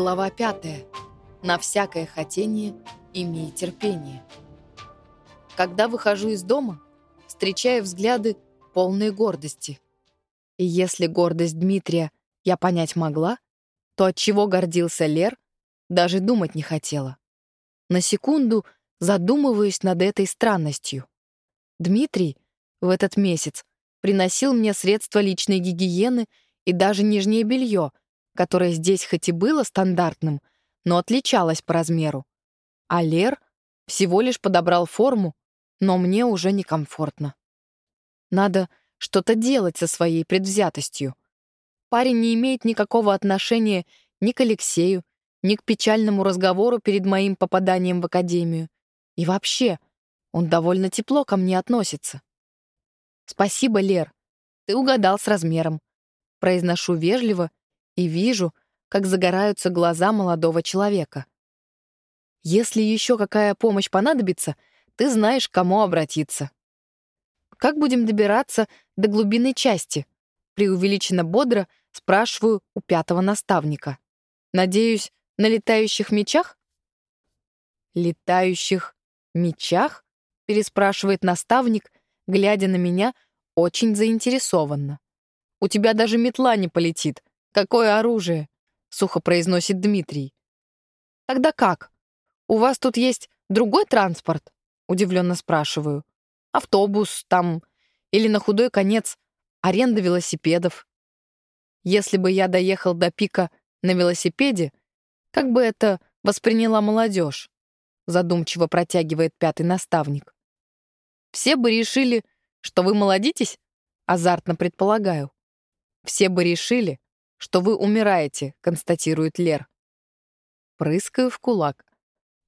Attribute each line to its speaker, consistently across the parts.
Speaker 1: Глава пятая. На всякое хотение имей терпение. Когда выхожу из дома, встречаю взгляды полные гордости. И если гордость Дмитрия я понять могла, то от чего гордился Лер, даже думать не хотела. На секунду задумываюсь над этой странностью. Дмитрий в этот месяц приносил мне средства личной гигиены и даже нижнее белье, которое здесь хоть и было стандартным, но отличалось по размеру. А Лер всего лишь подобрал форму, но мне уже некомфортно. Надо что-то делать со своей предвзятостью. Парень не имеет никакого отношения ни к Алексею, ни к печальному разговору перед моим попаданием в академию. И вообще, он довольно тепло ко мне относится. «Спасибо, Лер, ты угадал с размером», — произношу вежливо и вижу, как загораются глаза молодого человека. Если еще какая помощь понадобится, ты знаешь, к кому обратиться. Как будем добираться до глубинной части? Преувеличенно бодро спрашиваю у пятого наставника. Надеюсь, на летающих мечах? Летающих мечах? Переспрашивает наставник, глядя на меня очень заинтересованно. У тебя даже метла не полетит, «Какое оружие?» — сухо произносит Дмитрий. «Тогда как? У вас тут есть другой транспорт?» — удивленно спрашиваю. «Автобус там или на худой конец аренда велосипедов?» Если бы я доехал до пика на велосипеде, как бы это восприняла молодежь? Задумчиво протягивает пятый наставник. Все бы решили, что вы молодитесь? Азартно предполагаю. Все бы решили, что вы умираете», — констатирует Лер. Прыскаю в кулак.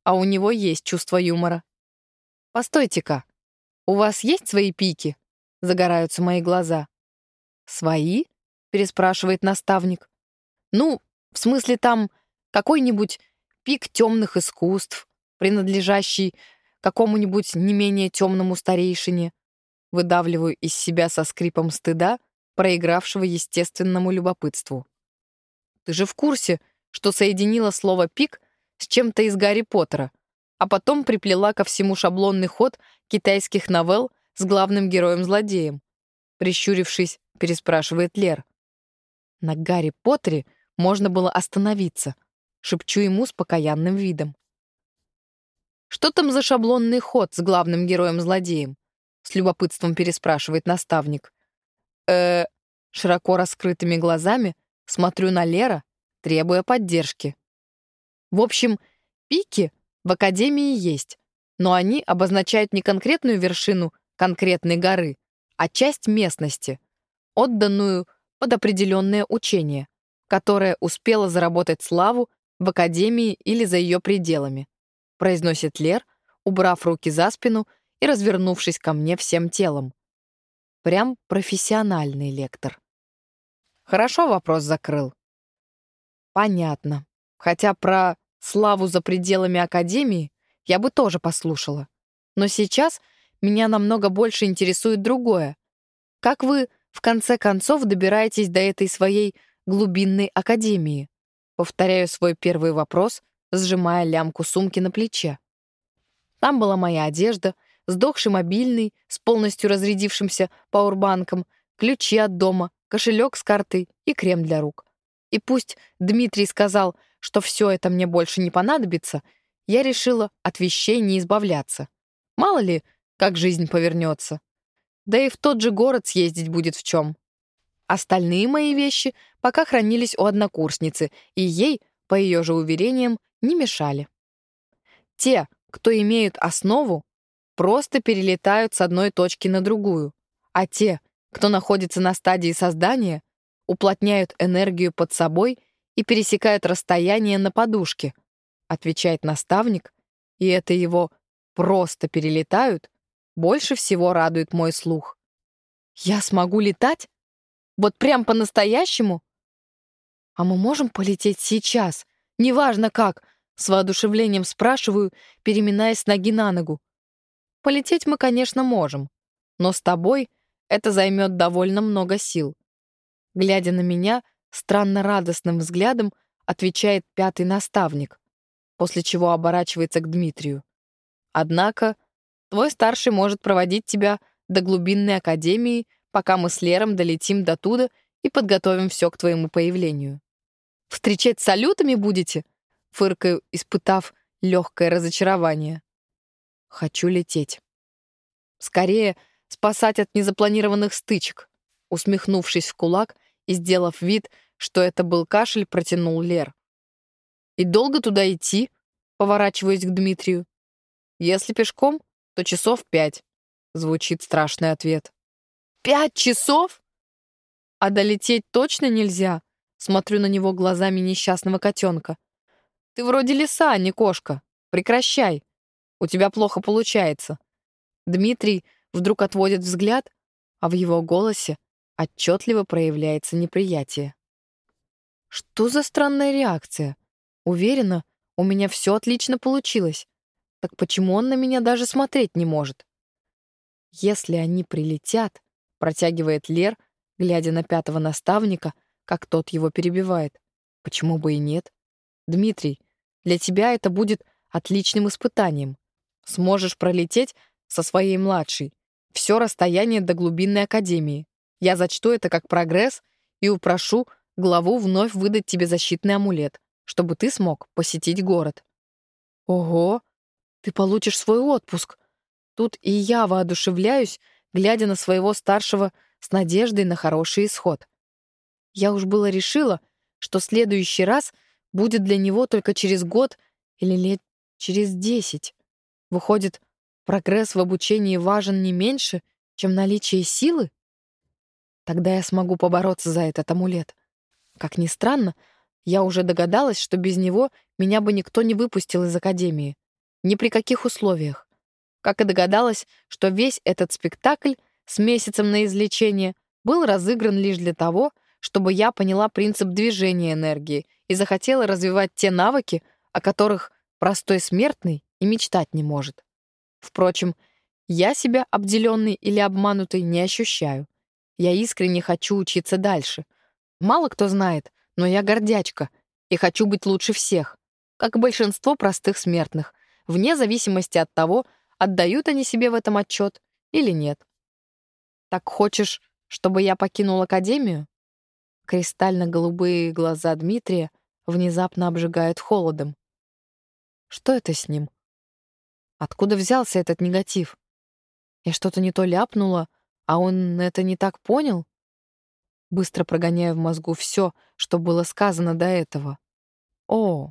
Speaker 1: А у него есть чувство юмора. «Постойте-ка, у вас есть свои пики?» — загораются мои глаза. «Свои?» — переспрашивает наставник. «Ну, в смысле там какой-нибудь пик темных искусств, принадлежащий какому-нибудь не менее темному старейшине». Выдавливаю из себя со скрипом стыда — проигравшего естественному любопытству. «Ты же в курсе, что соединила слово «пик» с чем-то из Гарри Поттера, а потом приплела ко всему шаблонный ход китайских новелл с главным героем-злодеем?» Прищурившись, переспрашивает Лер. На Гарри Поттере можно было остановиться, шепчу ему с покаянным видом. «Что там за шаблонный ход с главным героем-злодеем?» С любопытством переспрашивает наставник э Широко раскрытыми глазами смотрю на Лера, требуя поддержки. В общем, пики в Академии есть, но они обозначают не конкретную вершину конкретной горы, а часть местности, отданную под определенное учение, которое успело заработать славу в Академии или за ее пределами, произносит Лер, убрав руки за спину и развернувшись ко мне всем телом. Прям профессиональный лектор. Хорошо вопрос закрыл. Понятно. Хотя про славу за пределами Академии я бы тоже послушала. Но сейчас меня намного больше интересует другое. Как вы, в конце концов, добираетесь до этой своей глубинной Академии? Повторяю свой первый вопрос, сжимая лямку сумки на плече. Там была моя одежда — сдохший мобильный с полностью разрядившимся пауэрбанком, ключи от дома, кошелек с картой и крем для рук. И пусть Дмитрий сказал, что все это мне больше не понадобится, я решила от вещей не избавляться. Мало ли, как жизнь повернется. Да и в тот же город съездить будет в чем. Остальные мои вещи пока хранились у однокурсницы, и ей, по ее же уверениям, не мешали. Те, кто имеют основу, просто перелетают с одной точки на другую, а те, кто находится на стадии создания, уплотняют энергию под собой и пересекают расстояние на подушке, отвечает наставник, и это его «просто перелетают» больше всего радует мой слух. Я смогу летать? Вот прям по-настоящему? А мы можем полететь сейчас? Неважно как, с воодушевлением спрашиваю, переминаясь ноги на ногу. Полететь мы, конечно, можем, но с тобой это займет довольно много сил. Глядя на меня, странно радостным взглядом отвечает пятый наставник, после чего оборачивается к Дмитрию. Однако твой старший может проводить тебя до глубинной академии, пока мы с Лером долетим до туда и подготовим все к твоему появлению. «Встречать салютами будете?» — фыркаю, испытав легкое разочарование. «Хочу лететь. Скорее, спасать от незапланированных стычек», усмехнувшись в кулак и сделав вид, что это был кашель, протянул Лер. «И долго туда идти?» — поворачиваясь к Дмитрию. «Если пешком, то часов пять», — звучит страшный ответ. «Пять часов? А долететь точно нельзя?» Смотрю на него глазами несчастного котенка. «Ты вроде лиса, а не кошка. Прекращай. У тебя плохо получается». Дмитрий вдруг отводит взгляд, а в его голосе отчетливо проявляется неприятие. Что за странная реакция? Уверена, у меня все отлично получилось. Так почему он на меня даже смотреть не может? Если они прилетят, протягивает Лер, глядя на пятого наставника, как тот его перебивает. Почему бы и нет? Дмитрий, для тебя это будет отличным испытанием. Сможешь пролететь со своей младшей все расстояние до глубинной академии. Я зачту это как прогресс и упрошу главу вновь выдать тебе защитный амулет, чтобы ты смог посетить город. Ого, ты получишь свой отпуск. Тут и я воодушевляюсь, глядя на своего старшего с надеждой на хороший исход. Я уж было решила, что следующий раз будет для него только через год или лет через десять. Выходит, прогресс в обучении важен не меньше, чем наличие силы? Тогда я смогу побороться за этот амулет. Как ни странно, я уже догадалась, что без него меня бы никто не выпустил из академии. Ни при каких условиях. Как и догадалась, что весь этот спектакль с месяцем на излечение был разыгран лишь для того, чтобы я поняла принцип движения энергии и захотела развивать те навыки, о которых простой смертный и мечтать не может. Впрочем, я себя обделенной или обманутой не ощущаю. Я искренне хочу учиться дальше. Мало кто знает, но я гордячка и хочу быть лучше всех, как большинство простых смертных, вне зависимости от того, отдают они себе в этом отчет или нет. Так хочешь, чтобы я покинул академию? Кристально-голубые глаза Дмитрия внезапно обжигают холодом. Что это с ним? Откуда взялся этот негатив? Я что-то не то ляпнула, а он это не так понял? Быстро прогоняю в мозгу все, что было сказано до этого. О,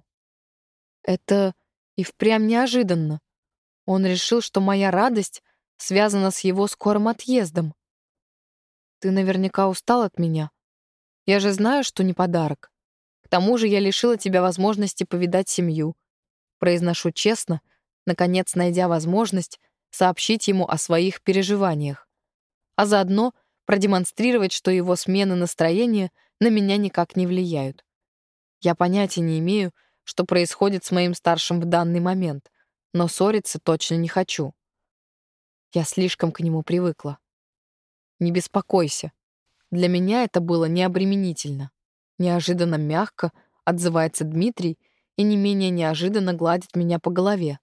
Speaker 1: это и впрямь неожиданно. Он решил, что моя радость связана с его скорым отъездом. Ты наверняка устал от меня. Я же знаю, что не подарок. К тому же я лишила тебя возможности повидать семью. Произношу честно, наконец найдя возможность сообщить ему о своих переживаниях. А заодно продемонстрировать, что его смены настроения на меня никак не влияют. Я понятия не имею, что происходит с моим старшим в данный момент, но ссориться точно не хочу. Я слишком к нему привыкла. Не беспокойся. Для меня это было необременительно. Неожиданно мягко отзывается Дмитрий и не менее неожиданно гладит меня по голове,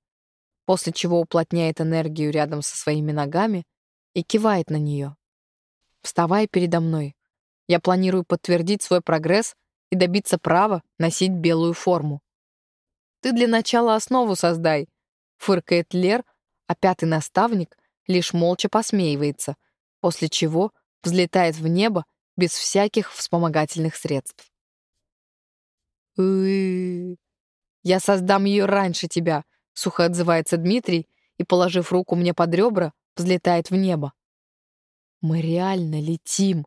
Speaker 1: после чего уплотняет энергию рядом со своими ногами и кивает на нее. Вставай передо мной. Я планирую подтвердить свой прогресс и добиться права носить белую форму. Ты для начала основу создай, фыркает Лер, а пятый наставник лишь молча посмеивается, после чего взлетает в небо без всяких вспомогательных средств. «Я создам ее раньше тебя», — сухо отзывается Дмитрий и, положив руку мне под ребра, взлетает в небо. Мы реально летим.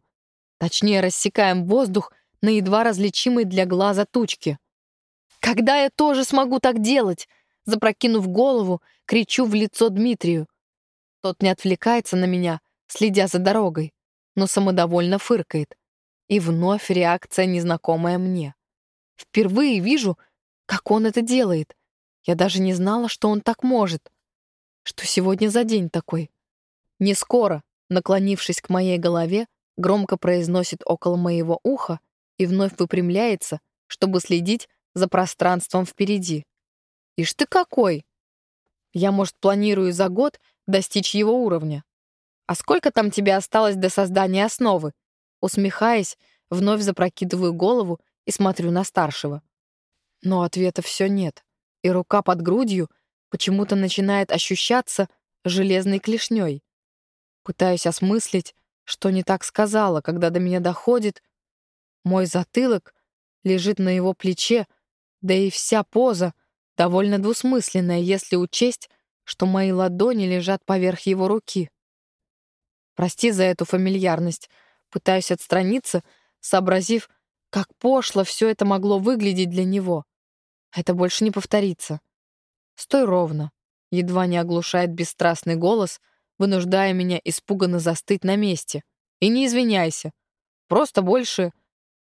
Speaker 1: Точнее, рассекаем воздух на едва различимой для глаза тучке. «Когда я тоже смогу так делать?» Запрокинув голову, кричу в лицо Дмитрию. Тот не отвлекается на меня, следя за дорогой, но самодовольно фыркает. И вновь реакция, незнакомая мне. Впервые вижу, как он это делает. Я даже не знала, что он так может. Что сегодня за день такой? Не скоро, наклонившись к моей голове, громко произносит около моего уха и вновь выпрямляется, чтобы следить за пространством впереди. Ишь ты какой! Я, может, планирую за год достичь его уровня. А сколько там тебе осталось до создания основы? Усмехаясь, вновь запрокидываю голову и смотрю на старшего. Но ответа все нет, и рука под грудью почему-то начинает ощущаться железной клешней. Пытаюсь осмыслить, что не так сказала, когда до меня доходит. Мой затылок лежит на его плече, да и вся поза довольно двусмысленная, если учесть, что мои ладони лежат поверх его руки. Прости за эту фамильярность. Пытаюсь отстраниться, сообразив, как пошло все это могло выглядеть для него. Это больше не повторится. Стой ровно. Едва не оглушает бесстрастный голос, вынуждая меня испуганно застыть на месте. И не извиняйся. Просто больше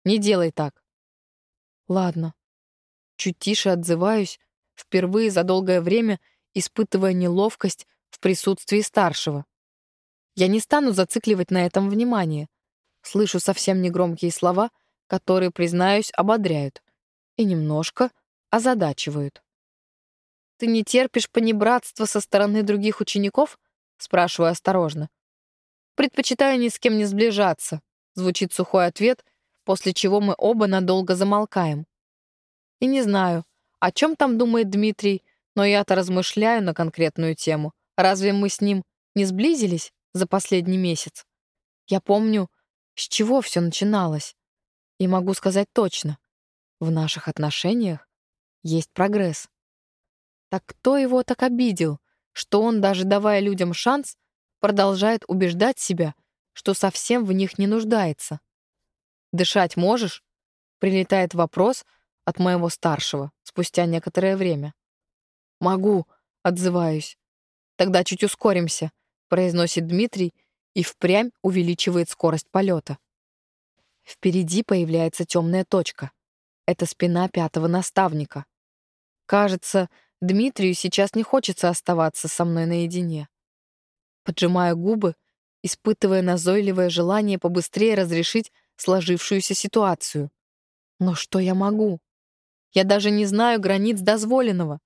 Speaker 1: не делай так. Ладно. Чуть тише отзываюсь, впервые за долгое время испытывая неловкость в присутствии старшего. Я не стану зацикливать на этом внимание. Слышу совсем негромкие слова, которые, признаюсь, ободряют и немножко озадачивают. «Ты не терпишь понебратства со стороны других учеников?» — спрашиваю осторожно. «Предпочитаю ни с кем не сближаться», — звучит сухой ответ, после чего мы оба надолго замолкаем. И не знаю, о чем там думает Дмитрий, но я-то размышляю на конкретную тему. Разве мы с ним не сблизились за последний месяц? Я помню, с чего все начиналось. И могу сказать точно, в наших отношениях есть прогресс. Так кто его так обидел, что он, даже давая людям шанс, продолжает убеждать себя, что совсем в них не нуждается? «Дышать можешь?» — прилетает вопрос от моего старшего спустя некоторое время. «Могу», — отзываюсь. «Тогда чуть ускоримся», — произносит Дмитрий и впрямь увеличивает скорость полета. Впереди появляется темная точка. Это спина пятого наставника. Кажется, Дмитрию сейчас не хочется оставаться со мной наедине. Поджимаю губы, испытывая назойливое желание побыстрее разрешить сложившуюся ситуацию. Но что я могу? Я даже не знаю границ дозволенного.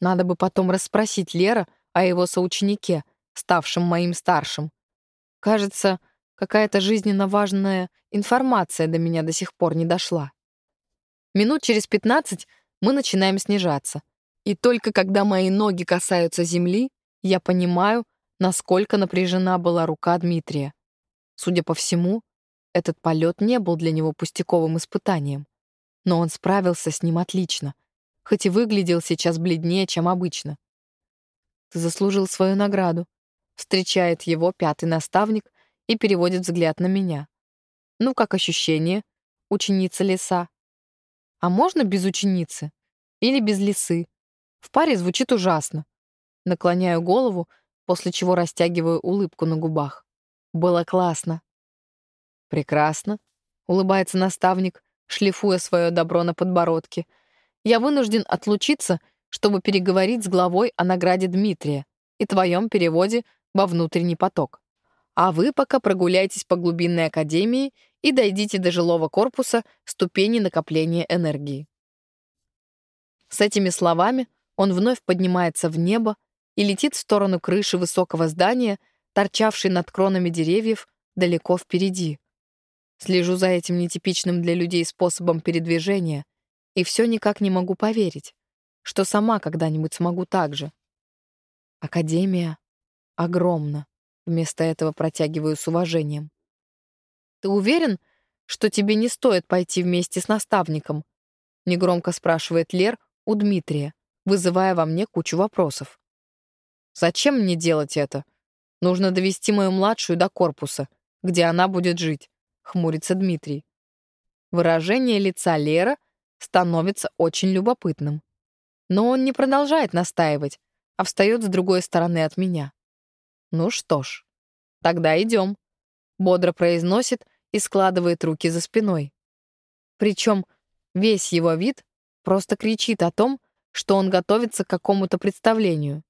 Speaker 1: Надо бы потом расспросить Лера о его соученике, ставшем моим старшим. Кажется, какая-то жизненно важная информация до меня до сих пор не дошла. Минут через пятнадцать мы начинаем снижаться. И только когда мои ноги касаются земли, я понимаю, насколько напряжена была рука Дмитрия. Судя по всему, этот полет не был для него пустяковым испытанием. Но он справился с ним отлично — хоть и выглядел сейчас бледнее, чем обычно. «Ты заслужил свою награду», — встречает его пятый наставник и переводит взгляд на меня. «Ну, как ощущение, ученица лиса?» «А можно без ученицы? Или без лисы?» В паре звучит ужасно. Наклоняю голову, после чего растягиваю улыбку на губах. Было классно. «Прекрасно», — улыбается наставник, шлифуя свое добро на подбородке — я вынужден отлучиться, чтобы переговорить с главой о награде Дмитрия и твоем переводе во внутренний поток. А вы пока прогуляйтесь по глубинной академии и дойдите до жилого корпуса ступени накопления энергии. С этими словами он вновь поднимается в небо и летит в сторону крыши высокого здания, торчавшей над кронами деревьев далеко впереди. Слежу за этим нетипичным для людей способом передвижения — и все никак не могу поверить, что сама когда-нибудь смогу так же. Академия огромна. Вместо этого протягиваю с уважением. «Ты уверен, что тебе не стоит пойти вместе с наставником?» Негромко спрашивает Лер у Дмитрия, вызывая во мне кучу вопросов. «Зачем мне делать это? Нужно довести мою младшую до корпуса, где она будет жить», — хмурится Дмитрий. Выражение лица Лера — становится очень любопытным. Но он не продолжает настаивать, а встает с другой стороны от меня. «Ну что ж, тогда идем», — бодро произносит и складывает руки за спиной. Причем весь его вид просто кричит о том, что он готовится к какому-то представлению.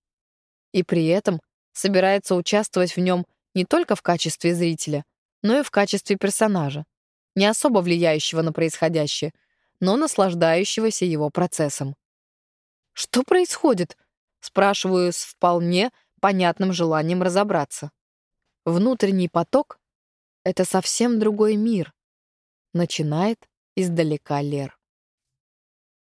Speaker 1: И при этом собирается участвовать в нем не только в качестве зрителя, но и в качестве персонажа, не особо влияющего на происходящее — но наслаждающегося его процессом. «Что происходит?» — спрашиваю с вполне понятным желанием разобраться. Внутренний поток — это совсем другой мир, начинает издалека Лер.